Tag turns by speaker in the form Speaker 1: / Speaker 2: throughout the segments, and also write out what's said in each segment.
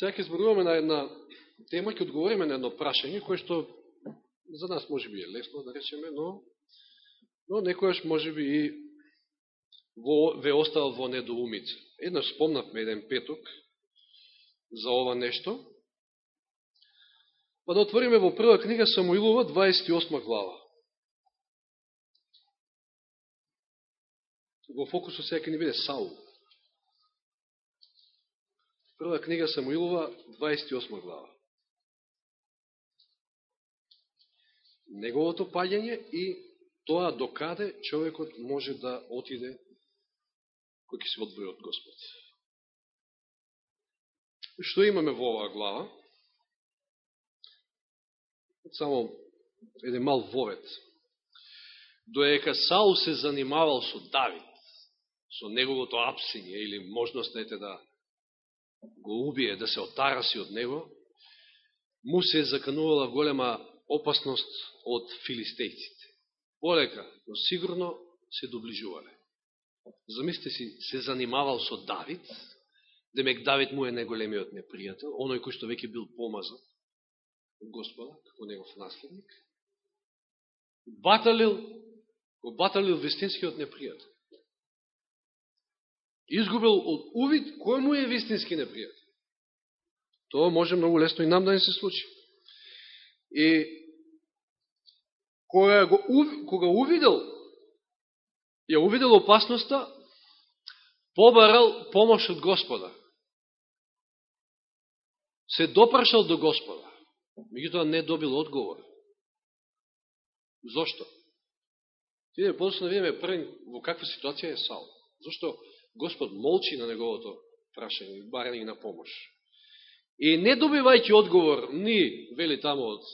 Speaker 1: Сега ќе зборуваме на една тема, ќе одговориме на едно прашање, кое што за нас може би е лесно да речеме, но, но некојаш може би и во, ве остал во недоумица. Еднаш спомнавме еден петок за ова нешто, па да отвориме во прва книга Самуилова, 28 глава. Во фокусу сега ќе ни биде Саул. Прва книга Самуилова, 28 глава. Неговото паѓање и тоа докаде човекот може да отиде кој ќе се одбори од Господ. Што имаме во оваа глава? Само еден мал вовет. Доека Саул се занимавал со Давид, со неговото апсиње или можност да го убие, да се отараси од него, му се заканувала голема опасност од филистејците. Полека, но сигурно се доближувале. Замислите си, се занимавал со Давид, демек Давид му е најголемиот непријател, оној кој што веќе бил помазан од Господа, како негов наследник, баталил, го баталил вистинскиот непријател изгубил од увид кој му е вистински непријател. Тоа може многу лесно и нам да не се случи. И кога, го, кога увидел, ја увидел опасноста, побарал помош од Господа. Се допрашал до Господа. Меѓутоа не добил одговор. Зошто? Тие после да видиме први во каква ситуација е Сал. Зошто Господ молчи на неговото прашање, барање на помош. И не добивајќи одговор ни, вели тамо од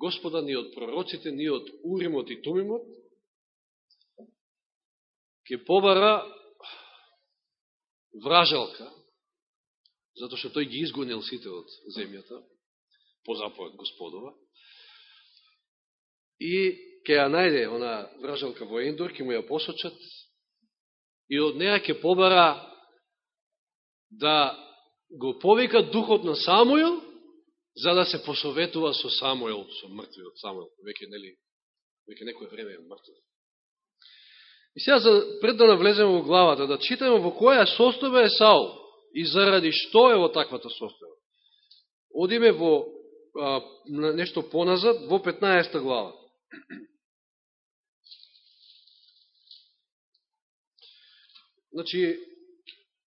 Speaker 1: Господа, ни од пророците, ни од Уримот и Тумимот, ќе побара вражалка, затоа што тој ги изгонил сите од земјата, по заповед Господова, и ќе ја најде она вражалка во Ендор, ќе му ја посочат, и од неја ќе побара да го повика духот на Самуил, за да се посоветува со Самуил, со мртвиот Самуил, веќе, нели, веќе некој време е мртв. И сега, за, пред да навлеземе во главата, да читаме во која состојба е Саул и заради што е во таквата состојба. Одиме во а, нешто поназад, во 15 глава. Значи,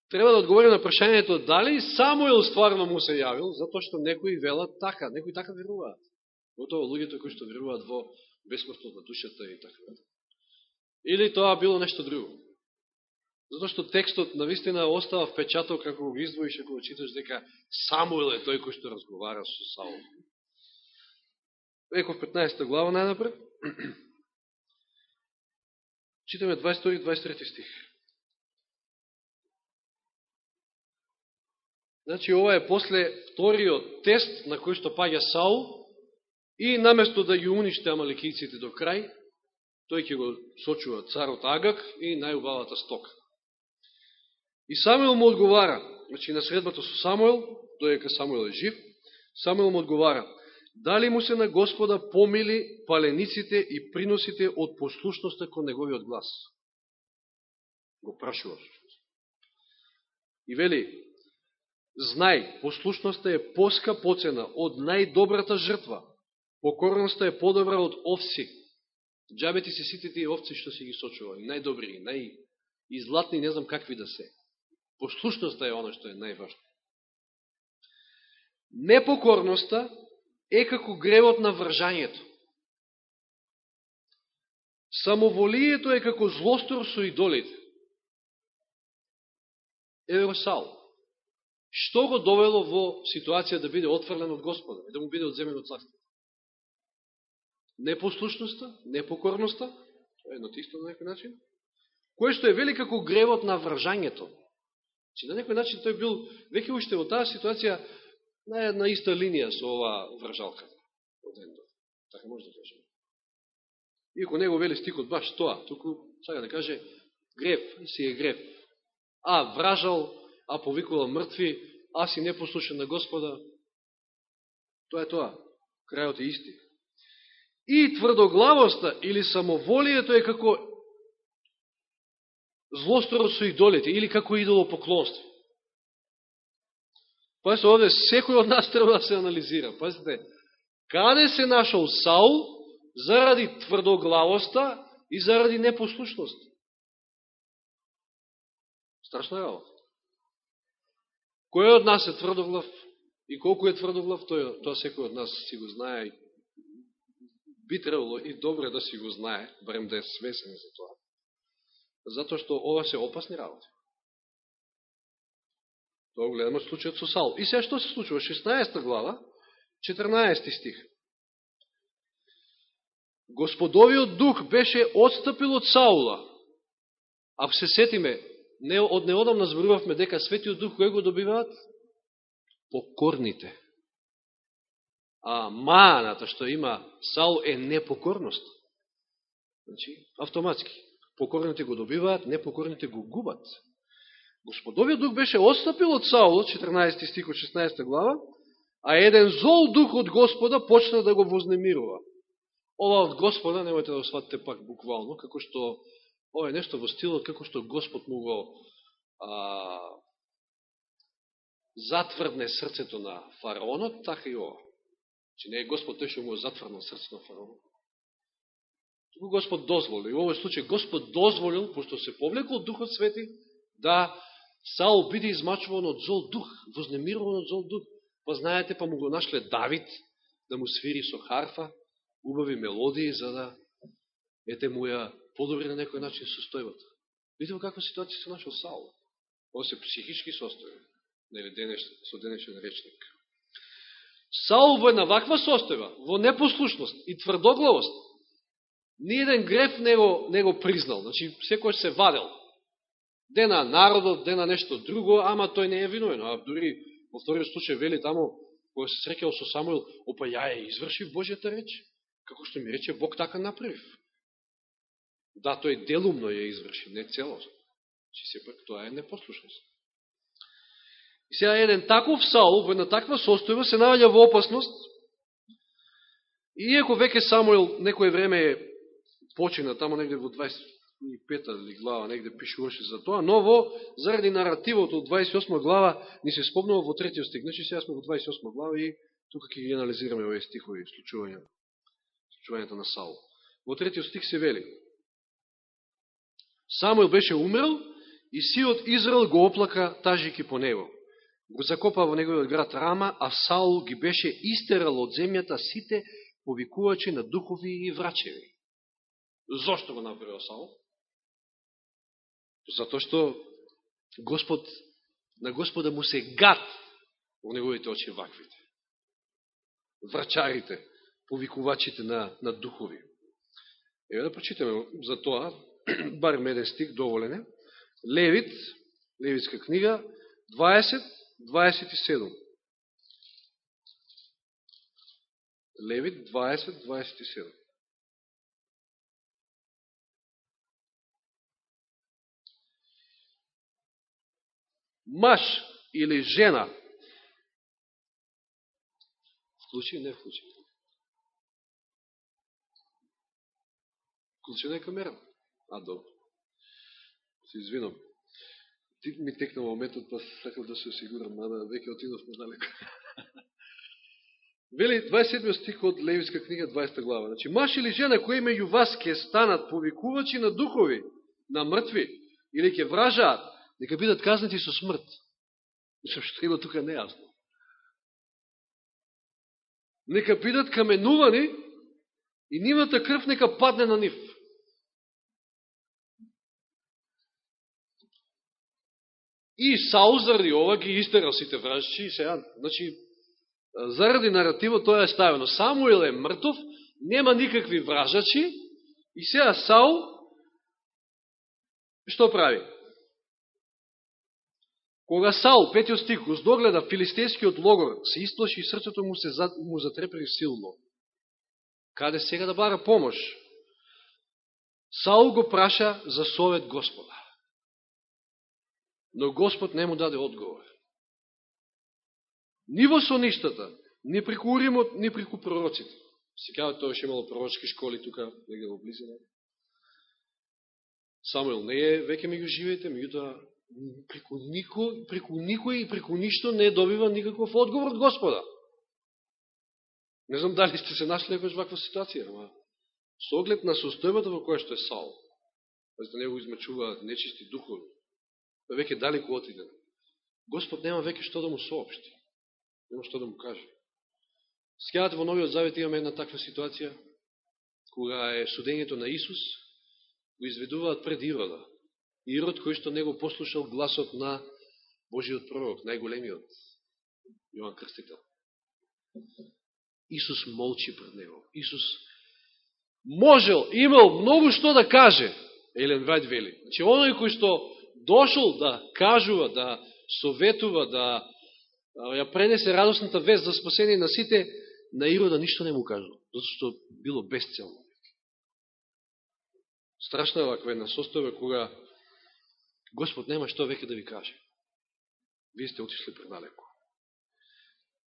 Speaker 1: треба да одговори на прашањето дали Самуел стварно му се јавил, затоа што некои велат така, некои така веруваат. Готово луѓето кои што веруваат во бесмртност на душата и така. Или тоа било нешто друго. Затоа што текстот на вистина остава впечаток како го издвоиш ако го читаш дека Самуел е тој кој што разговара со Саул. Еко в 15 глава најнапред. Читаме 22 и 23 стих. Значи, ова е после вториот тест на кој што паѓа Саул и наместо да ги униште амаликиците до крај, тој ќе го сочува царот Агак и најубавата стока. И Самуел му одговара, значи на средбата со Самуел, доека Самуел е жив, Самуел му одговара, дали му се на Господа помили палениците и приносите од послушноста кон неговиот глас? Го прашува. И вели, Знај, послушноста е поска поцена од најдобрата жртва. Покорноста е подобра од овци. Джабети се сите тие овци што си ги сочували. Најдобри, најизлатни, не знам какви да се. Послушноста е оно што е најважно. Непокорноста е како гревот на вржањето. Самоволието е како злостор со идолите. Ево Саул. Што го довело во ситуација да биде отфрлен од Господа и да му биде одземен од царството? Непослушноста, непокорноста, тоа е едно тисто на некој начин, кое што е вели како гревот на вржањето. Че значи, на некој начин тој бил веќе уште во таа ситуација на една иста линија со оваа вржалка. Од ендо. Така може да кажем. Иако него вели стикот баш тоа, туку сага да каже грев си е грев. А вражал а повикувал мртви, а си непослушен на Господа, тоа е тоа. Крајот е исти. И тврдоглавоста или самоволието е како злосторот со идолите или како идолопоклонство. Пазите, овде секој од нас треба да се анализира. Пазите, каде се нашол Саул заради тврдоглавоста и заради непослушност? Страшно е ова. Кој од нас е тврдоглав и колку е тврдоглав, тоа, тоа секој од нас си го знае би требало и добре да си го знае, барем да е свесен за тоа. Затоа што ова се опасни работи. Тоа гледаме случајот со Саул. И сега што се случува? 16 глава, 14 стих. Господовиот дух беше отстапил од Саула. Ако се сетиме, не, од неодамна зборувавме дека светиот дух кој го добиваат? Покорните. А маната што има Саул е непокорност. Значи, автоматски. Покорните го добиваат, непокорните го губат. Господовиот дух беше остапил од Саул, 14 стих од 16 глава, а еден зол дух од Господа почна да го вознемирува. Ова од Господа, немојте да го сватите пак буквално, како што, ова е нешто во стилот, како што Господ му го а, затврдне срцето на фараонот, така и ова. Че не е Господ тој што му затврдна срцето на фараонот. Туку Господ дозволил. И во овој случај Господ дозволил, пошто се повлекол Духот Свети, да Саул биде измачуван од зол дух, вознемируван од зол дух. Па знаете, па му го нашле Давид да му свири со харфа, убави мелодии, за да ете му ја подобри на некој начин состојбата. Видимо каква ситуација се нашол Саул. Ово се психички состојба, нели денеш, со денешен речник. Саул во една ваква состојба, во непослушност и тврдоглавост, ниједен греф не го, не го признал. Значи, секој се вадел дена народот, дена нешто друго, ама тој не е виновен. А дури во вториот случај вели тамо, кој се срекал со Самуил, опа ја е извршив Божјата реч, како што ми рече Бог така направив. Да, тој делумно ја изврши, не целосно. Чи сепак тоа е непослушност. И сега еден таков Саул, во една таква состојба, се наоѓа во опасност, и иако веќе Самуил некој време почина, тамо негде во 20, и глава негде пишуваше за тоа, но во, заради наративот од 28 глава, ни се спомнува во третиот стих. Значи, сега сме во 28 глава и тука ќе ги анализираме овие стихови, случувања, случувањата на Саул. Во третиот стих се вели, Самуил беше умрел и сиот Израел го оплака тажики по него. Го закопа во неговиот град Рама, а Саул ги беше истерал од земјата сите повикувачи на духови и врачеви. Зошто го направил Саул? Зато што Господ, на Господа му се гад во неговите очи ваквите. Врачарите, повикувачите на, на духови. Еве да прочитаме за тоа, бар меден стик, доволен е. Левит, Левитска книга, 20, 27. Левит 20, 27. маж или жена, вклучи, не вклучи. Вклучена е камерата. А, добро. Се извинам. Ти ми текна моментот, па сакал да се осигурам, мада веќе отидовме далеко. Вели 27 стих од Левиска книга, 20 глава. Значи, маж или жена кои меѓу вас ке станат повикувачи на духови, на мртви, или ке вражаат, нека бидат казнати со смрт. Мислам, што има тука нејасно. Нека бидат каменувани и нивната крв нека падне на нив. И Саул заради ова ги истерал сите вражичи и сега, значи, заради наративот тоа е ставено. Самуил е мртов, нема никакви вражачи и сега Саул што прави? Кога Саул, петиот стих, го филистејскиот логор, се исплаши и срцето му се му затрепери силно. Каде сега да бара помош? Саул го праша за совет Господа. Но Господ не му даде одговор. ни во соништата, ни преку уримот, ни преку пророците. Секава тоа ше имало пророчки школи тука, негде во близина. Самуил не е веќе меѓу живеете, меѓутоа преку никој, преку никој и преку ништо не добива никаков одговор од Господа. Не знам дали сте се нашли некојаш ваква ситуација, ама со оглед на состојбата во која што е Саул, за да не го измачуваат нечисти духови, па веќе далеко отиден. Господ нема веќе што да му соопшти. Нема што да му каже. Скјавате во Новиот Завет имаме една таква ситуација, кога е судењето на Исус, го изведуваат пред Ирода. Ирод кој што не го послушал гласот на Божиот пророк, најголемиот, Јован Крстител. Исус молчи пред него. Исус можел, имал многу што да каже, Елен Вајд вели. Че значи, оној кој што дошол да кажува, да советува, да ја пренесе радостната вест за спасение на сите, на Ирода ништо не му кажува, zato што било безцелно. Страшна е ваква една состојба кога Господ нема што веќе да ви каже. Вие сте отишли предалеко.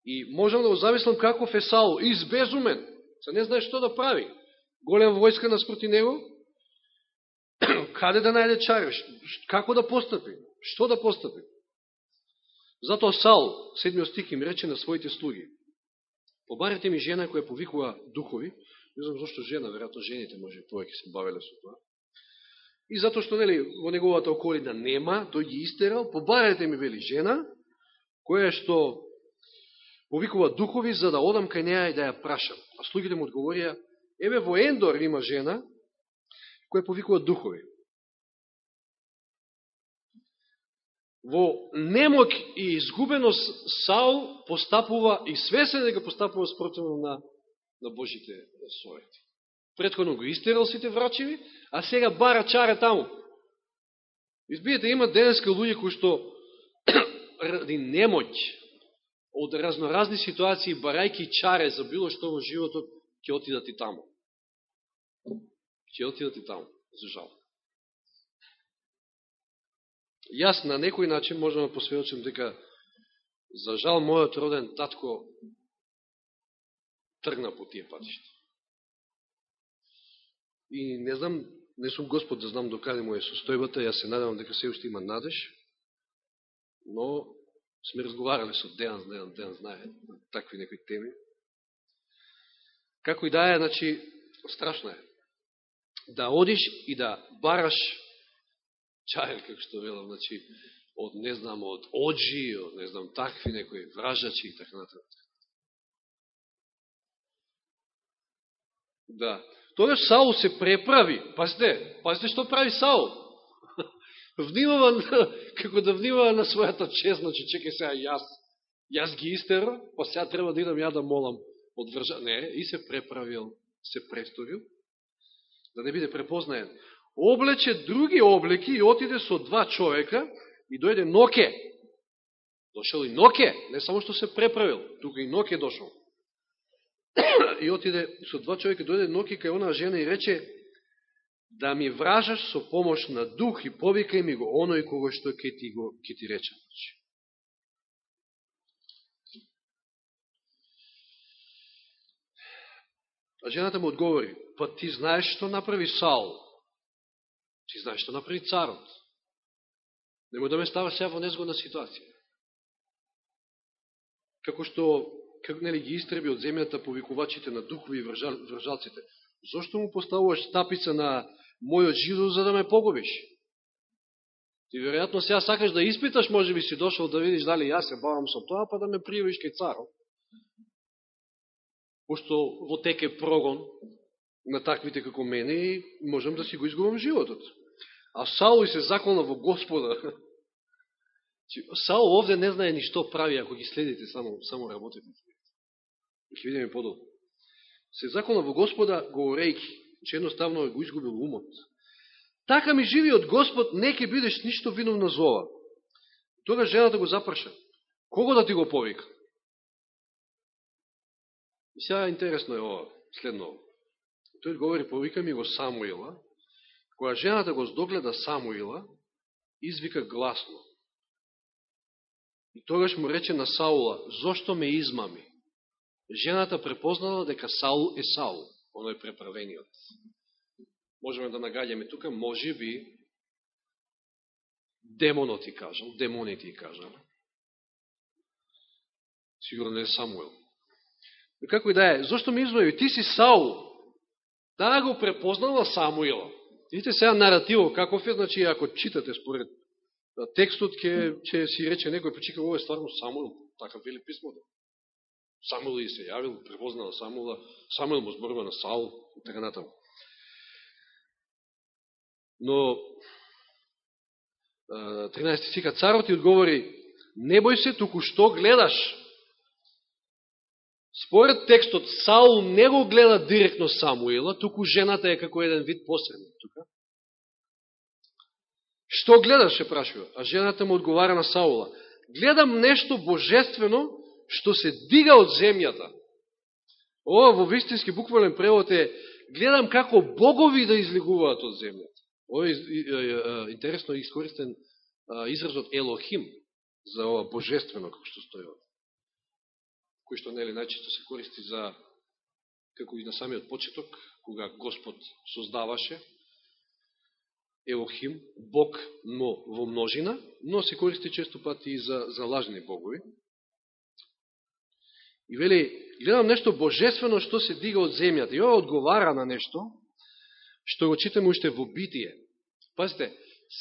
Speaker 1: И можам да го замислам каков е Саул, избезумен, се не знае што да прави. Голем војска наспроти него, каде да најде чајош, како да постапи, што да постапи. Затоа Сал, седмиот стик им рече на своите слуги, побарете ми жена која повикува духови, не знам зашто жена, веројатно жените може повеќе се бавеле со тоа, и затоа што нели, во неговата околина нема, тој ги истерал, побарете ми вели жена, која што повикува духови за да одам кај неја и да ја прашам. А слугите му одговорија, еве во Ендор има жена која повикува духови. Во немок и изгубеност Саул постапува и свесен дека постапува спротивно на, на Божите совети. Предходно го истерал сите врачеви, а сега бара чаре таму. Избиете, има денеска луѓе кои што ради немоќ од разноразни ситуации, барајки чаре за било што во животот, ќе отидат и таму. Ќе отидат и таму, за жал. Јас на некој начин можам да посведочам дека за жал мојот роден татко тргна по тие патишта. И не знам, не сум Господ да знам докаде му е состојбата, јас се надевам дека се уште има надеж, но сме разговарали со Дејан, Дејан, Дејан знае такви некои теми. Како и да е, значи, страшно е. Да одиш и да бараш чајер, како што велам, значи, од, не знам, од оджи, од, не знам, такви некои вражачи и така натаму. Да. Тогаш Саул се преправи. Пазите, пазите што прави Саул внимава, на како да внимава на својата чест, значи, чекай сега, јас, јас ги истера, па сега треба да идам ја да молам од вржа. Не, и се преправил, се престорил, да не биде препознаен. Облече други облеки и отиде со два човека и дојде Ноке. Дошел и Ноке, не само што се преправил, тука и Ноке дошел. и отиде со два човека, дојде Ноке кај онаа жена и рече, да ми вражаш со помош на дух и повикај ми го оној кого што ќе ти, го, ќе ти речам. Значи». А жената му одговори, па ти знаеш што направи Саул. Ти знаеш што направи царот. Немо да ме става сега во незгодна ситуација. Како што како нели ги истреби од земјата повикувачите на духови и вржалците. Зошто му поставуваш стапица на мојот жидов за да ме погубиш. Ти веројатно сега сакаш да испиташ, може би си дошол да видиш дали јас се бавам со тоа, па да ме пријавиш кај царот. Пошто во теке прогон на таквите како мене и можам да си го изгубам животот. А Саул се заколна во Господа. Саул овде не знае ни што прави ако ги следите, само, само работите. Ќе видиме подолу. Се заколна во Господа говорејки че едноставно го изгубил умот. Така ми живи од Господ, не ќе бидеш ништо виновна за ова. Тога жената го запрша. Кого да ти го повика? И сега интересно е ова, следно. Тој говори, повика ми го Самуила. Која жената го здогледа Самуила, извика гласно. И тогаш му рече на Саула, зошто ме измами? Жената препознала дека Саул е Саул, оној преправениот. Можеме да нагаѓаме тука, може би, демонот и кажал, демоните и кажал. Сигурно не е Самуел. Но како и да е, зошто ми измами? Ти си Саул. Таа го препознала Самуила. Видите сега наративо каков е, значи ако читате според текстот, ќе, ќе си рече некој, почека, ово е стварно Самуил, така вели писмото. Самуил и се јавил, препознала Самуила, Самуил му зборува на Саул и така натаму. Но 13 стика, царот и одговори, не бој се, туку што гледаш? Според текстот, Саул не го гледа директно Самуила, туку жената е како еден вид посредник тука. Што гледаш, е прашува, а жената му одговара на Саула. Гледам нешто божествено, што се дига од земјата. Ова во вистински буквален превод е, гледам како богови да излегуваат од земјата. Ова е интересно искористен изразот Елохим за ова божествено, како што стои ова. Кој што нели најчесто се користи за како и на самиот почеток, кога Господ создаваше Елохим, Бог, но во множина, но се користи често пати и за, за лажни богови. И вели, гледам нешто божествено што се дига од земјата. И ова одговара на нешто, што го читаме уште во битие. Пазите,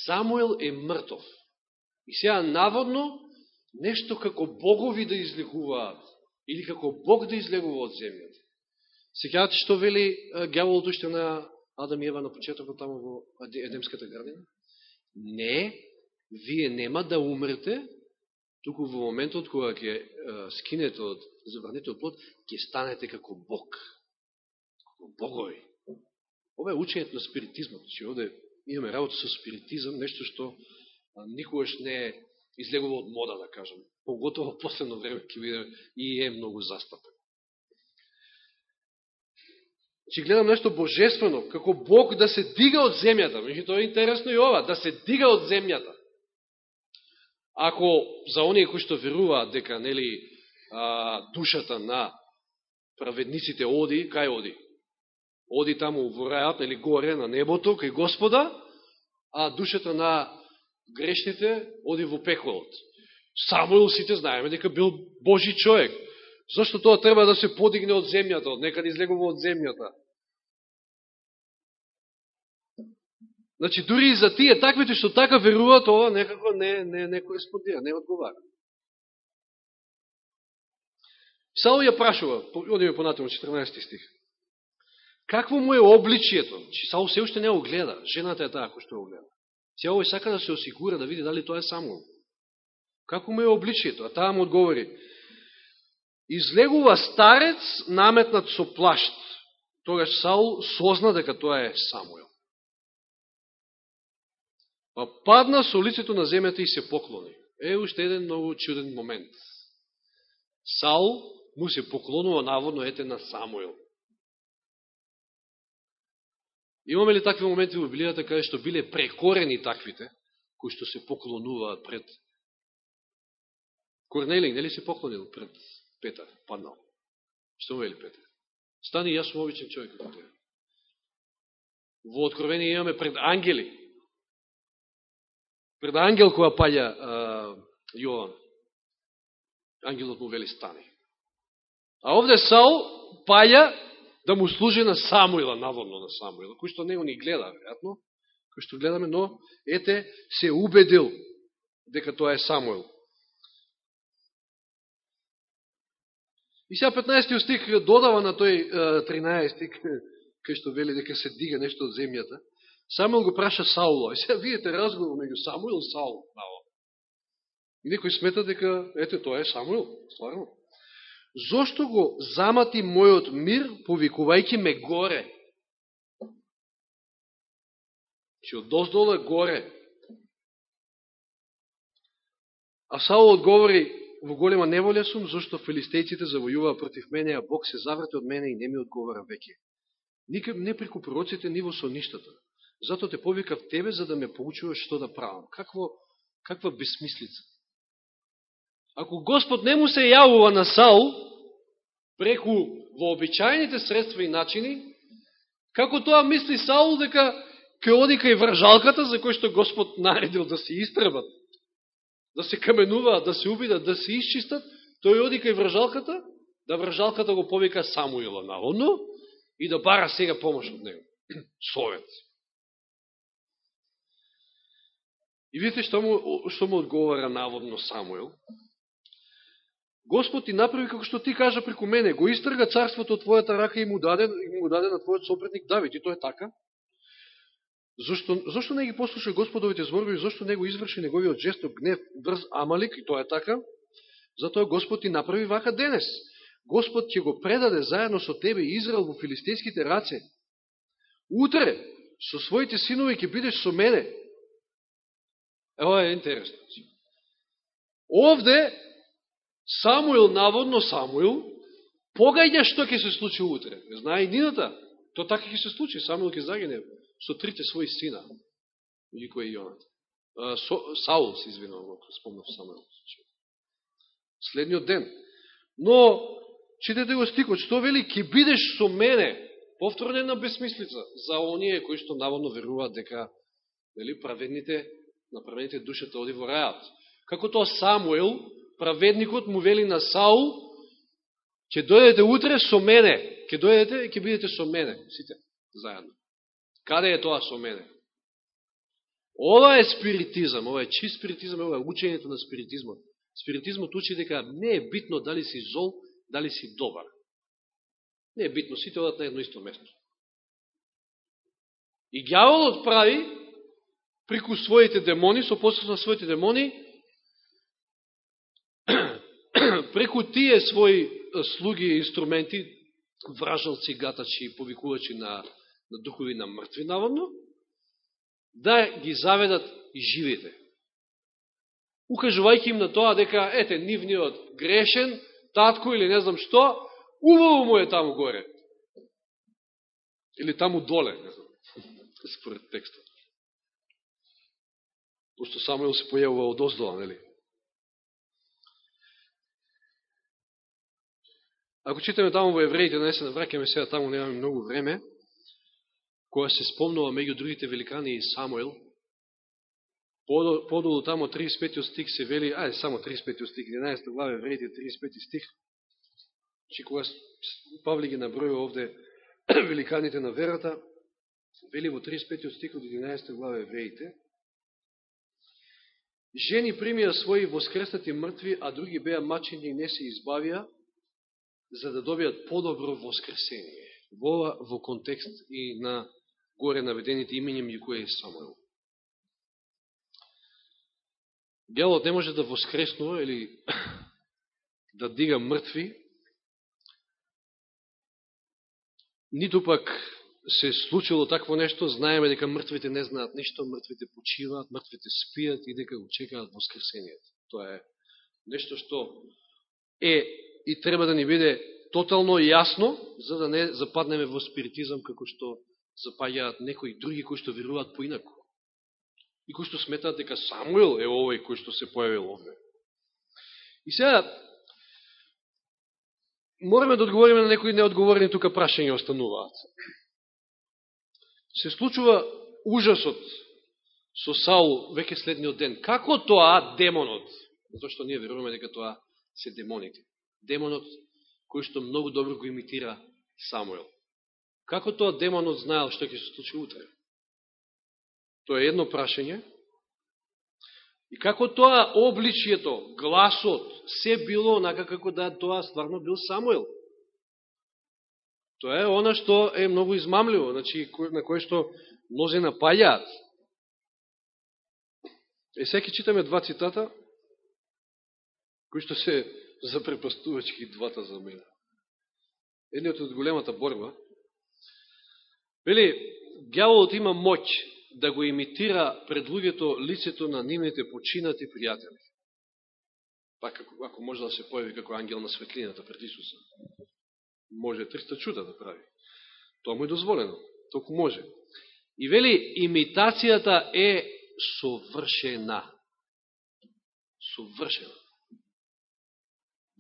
Speaker 1: Самуел е мртов. И сега наводно нешто како богови да излегуваат, или како Бог да излегува од земјата. Секјавате што вели гјаволот уште на Адам и Ева на почетокот тамо во Едемската градина? Не, вие нема да умрете, туку во моментот кога ќе скинете од забранете од плод, ќе станете како Бог. Како богови. Ова е учењето на спиритизмот. Че овде имаме работа со спиритизам, нешто што никогаш не е излегува од мода, да кажем. Поготово последно време ќе биде и е многу застапен. Че гледам нешто божествено, како Бог да се дига од земјата. Меѓу е интересно и ова, да се дига од земјата. Ако за оние кои што веруваат дека нели а, душата на праведниците оди, кај оди? оди таму во рајот, или горе на небото, кај Господа, а душата на грешните оди во пеколот. Самуил сите знаеме дека бил Божи човек. Зошто тоа треба да се подигне од земјата, од некаде излегува од земјата? Значи, дури и за тие таквите што така веруваат, ова некако не, не, не кореспондира, не одговара. Саул ја прашува, одиме понатаму 14 стих. Какво му е обличието? Че Саул се уште не го гледа. Жената е таа кој што го гледа. Се овој сака да се осигура, да види дали тоа е само. Како му е обличието? А таа му одговори. Излегува старец наметнат со плашт. Тогаш Саул созна дека тоа е Самуел. Па падна со лицето на земјата и се поклони. Е, уште еден многу чуден момент. Саул му се поклонува наводно ете на Самуел. Имаме ли такви моменти во Библијата каде што биле прекорени таквите, кои што се поклонуваат пред Корнелий, нели се поклонил пред Петар, паднал. Што му вели Петар? Стани, јас сум обичен човек како тебе. Во Откровение имаме пред ангели. Пред ангел која паѓа Јован. Ангелот му вели стани. А овде Саул паѓа да му служи на Самуила, наводно на Самуила, кој што него ни гледа, веројатно, кој што гледаме, но ете, се убедил дека тоа е Самуил. И сега 15 стих додава на тој 13 стих, кај што вели дека се дига нешто од земјата. Самуил го праша Сауло. И сега видите разговор меѓу Самуил и Саул. И некој смета дека, ете, тоа е Самуил, стварно. Зошто го замати мојот мир, повикувајќи ме горе? Че од доздоле горе. А Саул одговори, во голема неволја сум, зашто филистејците завојуваа против мене, а Бог се заврте од мене и не ми одговара веќе. Никак не преку пророците, ниво со ништата. Зато те повикав тебе, за да ме поучуваш што да правам. Какво, каква бесмислица? Ако Господ не му се јавува на Саул, преку вообичајните средства и начини, како тоа мисли Саул дека ке оди кај вржалката за кој што Господ наредил да се истребат, да се каменуваат, да се убидат, да се исчистат, тој оди кај вржалката, да вржалката го повика Самуила наводно и да бара сега помош од него. Совет. И видите што му, што му одговара наводно Самуил. Господ ти направи како што ти кажа преку мене, го истрга царството од твојата рака и му даде, и му даде на твојот сопретник Давид. И тоа е така. Зошто, зошто не ги послуша Господовите зборови, зошто не го изврши неговиот жесток гнев врз Амалик, и тоа е така? Затоа Господ ти направи вака денес. Господ ќе го предаде заедно со тебе и Израел во филистејските раце. Утре, со своите синови ќе бидеш со мене. Ево е интересно. Овде Самуил, наводно Самуил, погаѓа што ќе се случи утре. Знае нината, то така ќе се случи. Самуил ќе загине со трите своји сина, и кој е Јонат. Саул се извинувам, ако спомнав Самуил. Следниот ден. Но, читете го стикот, што вели, ќе бидеш со мене, повторно една безсмислица, за оние кои што наводно веруваат дека нели, праведните, на праведните душата оди во рајат. Како тоа Самуил, праведникот му вели на Саул, ќе дојдете утре со мене, ќе дојдете и ќе бидете со мене, сите, заедно. Каде е тоа со мене? Ова е спиритизам, ова е чист спиритизам, ова е учењето на спиритизмот. Спиритизмот учи дека не е битно дали си зол, дали си добар. Не е битно, сите одат на едно исто место. И гјаволот прави, прику своите демони, со посредство на своите демони, преку тие своји слуги и инструменти, вражалци, гатачи, повикувачи на, на духови на мртви, наводно, да ги заведат и живите. Укажувајќи им на тоа дека, ете, нивниот грешен, татко или не знам што, убаво му е таму горе. Или таму доле, не знам, според текстот. Пошто Самуил се појавува од оздола, нели? Ако читаме таму во евреите, не се навракаме сега таму, немаме многу време, која се спомнува меѓу другите великани и Самуел, подолу тамо 35 стих се вели, ајде само 35 стих, 11 глава евреите 35 стих, че кога Павли ги набројува овде великаните на верата, вели во 35 стих од 11 глава евреите, Жени примија своји воскреснати мртви, а други беа мачени и не се избавија, за да добијат подобро воскресение. Во, во контекст и на горе наведените имења меѓу и е Самуил. Не може да воскреснува или да дига мртви, ниту пак се случило такво нешто, знаеме дека мртвите не знаат ништо, мртвите почиваат, мртвите спијат и дека го чекаат воскресението. Тоа е нешто што е и треба да ни биде тотално јасно, за да не западнеме во спиритизам како што запаѓаат некои други кои што веруваат поинако. И кои што сметаат дека Самуил е овој кој што се појавил овде. И сега, мораме да одговориме на некои неодговорени тука прашања остануваат. Се случува ужасот со Саул веќе следниот ден. Како тоа демонот, зашто ние веруваме дека тоа се демоните, демонот кој што многу добро го имитира Самуел. Како тоа демонот знаел што ќе се случи утре? Тоа е едно прашање. И како тоа обличието, гласот, се било онака како да тоа стварно бил Самуел? Тоа е она што е многу измамливо, значи, на кое што мнозе напаѓаат. Е, секи читаме два цитата, кои што се запрепастувачки двата за мене. Едниот од големата борба. Вели, гјаволот има моќ да го имитира пред луѓето лицето на нивните починати пријатели. Пак ако, ако може да се појави како ангел на светлината пред Исуса. Може 300 чуда да прави. Тоа му е дозволено. Толку може. И вели, имитацијата е совршена. Совршена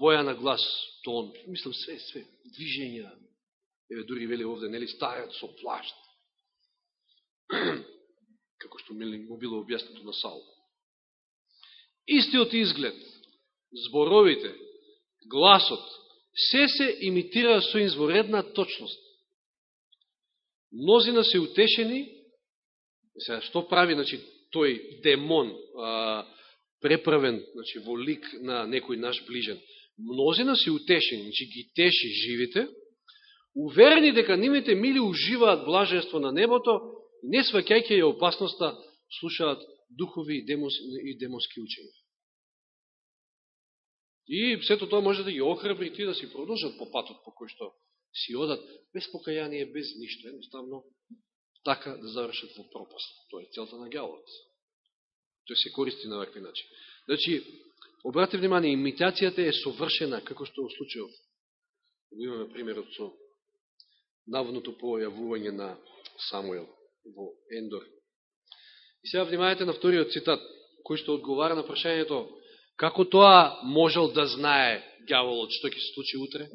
Speaker 1: боја на глас, тон, мислам све, све, движења, еве дури вели овде, нели, старат со плашт, како што му било објаснато на Саул. Истиот изглед, зборовите, гласот, се се имитира со изворедна точност. Мнозина се утешени, сега, што прави, значи, тој демон, а, преправен, значи, во лик на некој наш ближен. Мнозина се утешени, че ги теши живите, уверени дека нивните мили уживаат блаженство на небото, не сваќајќи ја опасноста, слушаат духови и, демос, и демонски учени. И сето тоа може да ги охрабри ти да си продолжат по патот по кој што си одат, без покаяние, без ништо, едноставно така да завршат во пропаст. Тоа е целта на гјалот. Тој се користи на вакви начин. Значи, обратите внимание, имитацијата е совршена, како што случајов. Го имаме примерот со навното појавување на Самуел во Ендор. И сега внимајате на вториот цитат, кој што одговара на прашањето Како тоа можел да знае гјаволот што ќе се случи утре?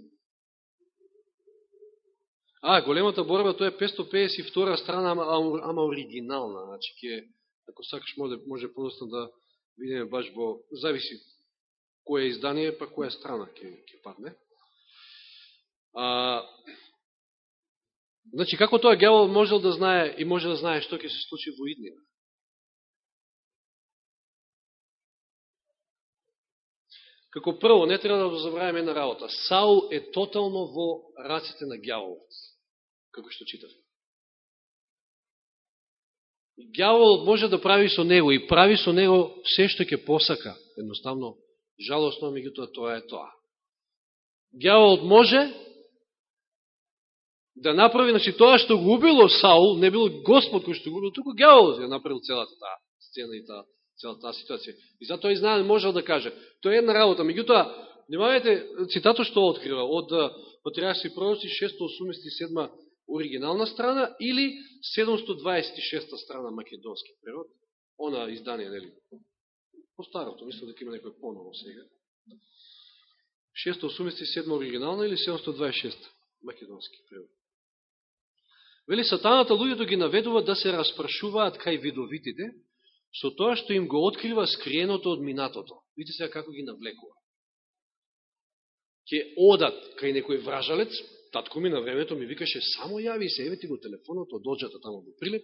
Speaker 1: А, големата борба, тоа е 552 страна, ама, ама оригинална. Значи, ке, ако сакаш, може, може подосно да видиме баш во... Зависи кое е издание, па која страна ќе, ќе падне. А, значи, како тоа гјавол можел да знае и може да знае што ќе се случи во иднина? Како прво, не треба да забравиме една работа. Саул е тотално во раците на гјаволот, како што читав. Гјаволот може да прави со него и прави со него се што ќе посака. Едноставно, жалосно, меѓутоа тоа е тоа. Дјаволот може да направи, значи тоа што го убило Саул, не бил Господ кој што го убил, туку дјаволот ја направил целата таа сцена и таа целата таа ситуација. И затоа знае можел да каже, тоа е една работа. Меѓутоа, внимавајте цитато што открива од Патриарси пророци 687 оригинална страна или 726 страна македонски превод. Она издание, нели? По старото, мисля дека има некој поново сега. 687 оригинална или 726 македонски превод. Вели, сатаната луѓето ги наведува да се распрашуваат кај видовитите, со тоа што им го открива скриеното од минатото. Видите сега како ги навлекува. Ке одат кај некој вражалец, татко ми на времето ми викаше, само јави се, еве ти го телефонот од оджата тамо во прилеп,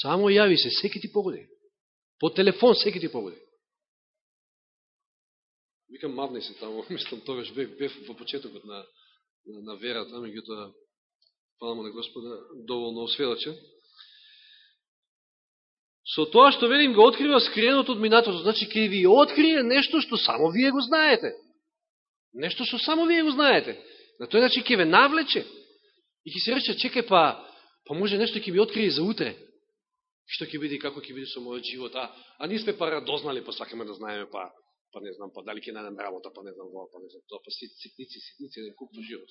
Speaker 1: само јави се, секи ти погоди. По телефон секи ти погоди. Викам, мавни се таму, мислам, тогаш бев, бев во почетокот на, на, на верата, меѓутоа, фала на Господа, доволно осведочен со тоа што велим го открива скриеното од минатото. Значи, ке ви открие нешто што само вие го знаете. Нешто што само вие го знаете. На тој начин ке ве навлече. И ке се рече, чекај па, па може нешто ке ви открие за утре. Што ќе биде, како ќе биде со мојот живот. А, а ние сме пара дознали, па сакаме да знаеме, па, па не знам, па дали ќе најдем работа, па не знам, па не знам, тоа, па ситници, ситници, еден куп живот.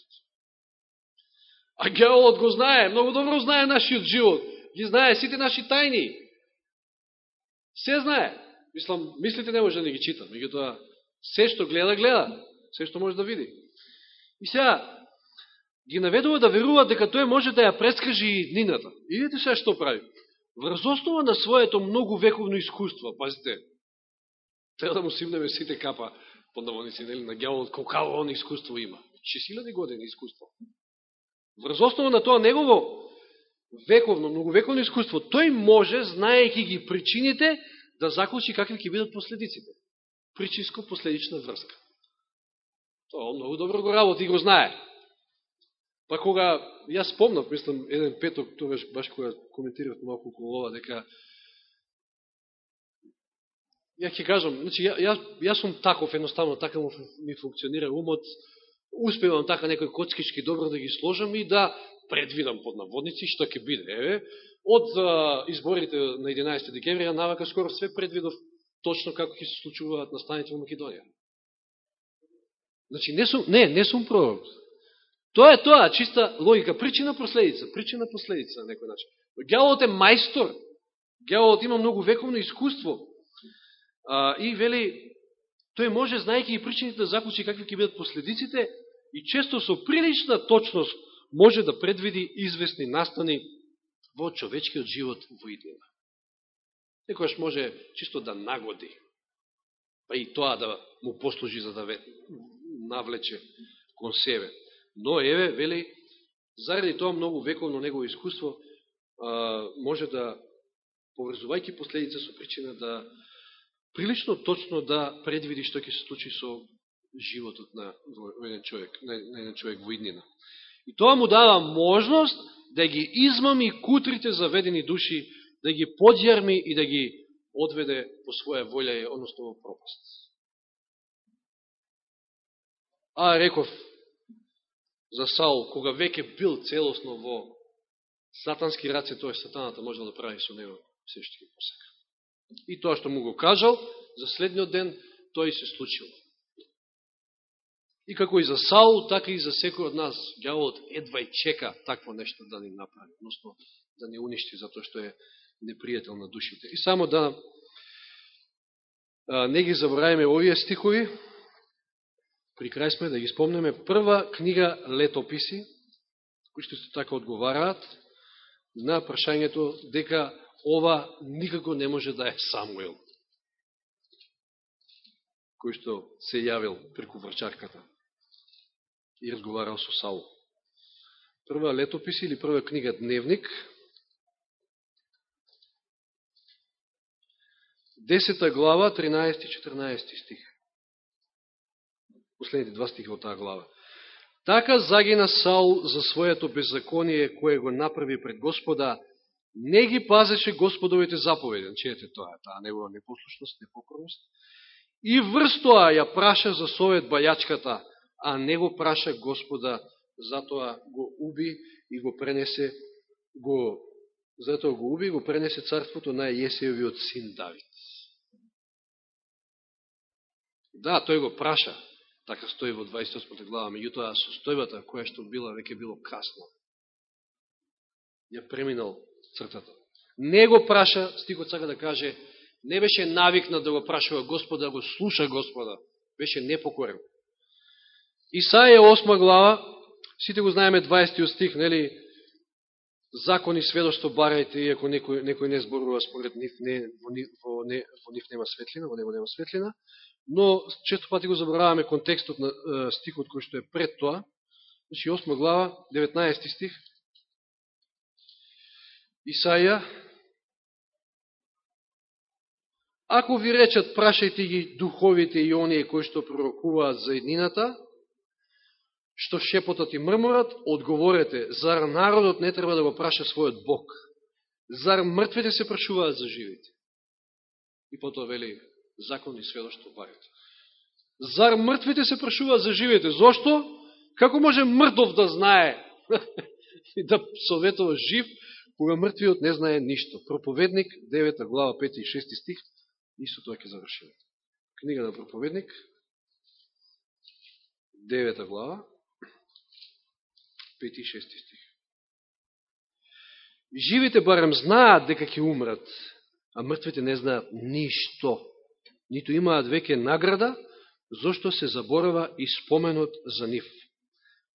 Speaker 1: А геолот го знае, многу добро знае нашиот живот. Ги знае сите наши тајни. Се знае. Мислам, мислите не може да не ги чита, тоа се што гледа, гледа. Се што може да види. И сега, ги наведува да веруваат дека тој може да ја прескажи и днината. И сега што прави. Врз основа на своето многу вековно искуство, пазите, треба да му симнеме сите капа под наводници, нели, на гјаволот, колкаво он искуство има. 6000 години искуство. Врз основа на тоа негово вековно, многовековно искуство, тој може, знаејќи ги причините, да заклучи какви ќе бидат последиците. Причинско-последична врска. Тоа многу добро го работи и го знае. Па кога, јас спомнав, мислам, еден петок, тоа баш кога коментирав малку около ова, дека ја ќе кажам, значи, ја, ја, ја сум таков, едноставно, така ми функционира умот, успевам така некој коцкички добро да ги сложам и да предвидам под наводници што ќе биде. Еве, од а, изборите на 11 декември, навака скоро све предвидов точно како ќе се случуваат настаните во Македонија. Значи, не сум, не, не сум пророк. Тоа е тоа, чиста логика, причина последица, причина последица на некој начин. Гјаволот е мајстор. Гјаволот има многу вековно искуство. А, и вели, тој може, знајќи и причините да заклучи какви ќе бидат последиците и често со прилична точност може да предвиди известни настани во човечкиот живот во иднина. Некојаш може чисто да нагоди, па и тоа да му послужи за да навлече кон себе. Но, еве, вели, заради тоа многу вековно негово искуство, може да, поврзувајќи последица со причина да прилично точно да предвиди што ќе се случи со животот на еден човек, на еден човек во иднина. И тоа му дава можност да ги измами кутрите заведени души, да ги подјарми и да ги одведе по своја волја, односно во пропаст. А реков за Саул, кога веќе бил целосно во сатански раце, тоа сатаната можел да прави со него се што ги посека. И тоа што му го кажал, за следниот ден, тој се случило. И како и за Саул, така и за секој од нас, гјавот едва и чека такво нешто да ни направи, односно да ни уништи, затоа што е непријател на душите. И само да а, не ги забораваме овие стихови, при крај сме да ги спомнеме, прва книга Летописи, кои што се така одговараат на прашањето дека ова никако не може да е Самуел, кој што се јавил преку врчарката и разговарал со Саул. Прва летопис или прва книга Дневник, Десета глава, 13-14 стих. Последните два стиха од таа глава. Така загина Саул за своето беззаконие, кое го направи пред Господа, не ги пазеше Господовите заповеди, чете тоа, таа негова непослушност, непокорност, и врстоа ја праша за совет бајачката, а не го праша Господа, затоа го уби и го пренесе, го, затоа го уби и го пренесе царството на Јесејовиот син Давид. Да, тој го праша, така стои во 28 глава, меѓутоа состојбата која што била, веќе било касно. Ја преминал црквата. Не го праша, стихот сака да каже, не беше навикна да го прашува Господа, да го слуша Господа, беше непокорен. Исаја 8 глава, сите го знаеме 20 стих, нели, закони сведоштво барајте, иако некој, некој не зборува според нив, не, во, во, не, во нив нема светлина, во него нема светлина, но често пати го забораваме контекстот на э, стихот кој што е пред тоа, значи 8 глава, 19 стих, Исаја, Ако ви речат, прашајте ги духовите и оние кои што пророкуваат за еднината, што шепотат и мрморат, одговорете, зар народот не треба да го праша својот Бог? Зар мртвите се прашуваат за живите? И потоа вели, закон и сведоштво барите. Зар мртвите се прашуваат за живите? Зошто? Како може мртов да знае и да советува жив, кога мртвиот не знае ништо. Проповедник, 9 глава, 5 и 6 стих, и со тоа ќе завршиме. Книга на проповедник, 9 глава, 5 и 6 стих. Живите барем знаат дека ќе умрат, а мртвите не знаат ништо. Ниту имаат веќе награда, зашто се заборава и споменот за нив.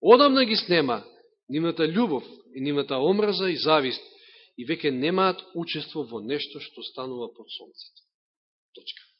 Speaker 1: Одамна ги снема нивната љубов и нивната омраза и завист и веќе немаат учество во нешто што станува под сонцето. Точка.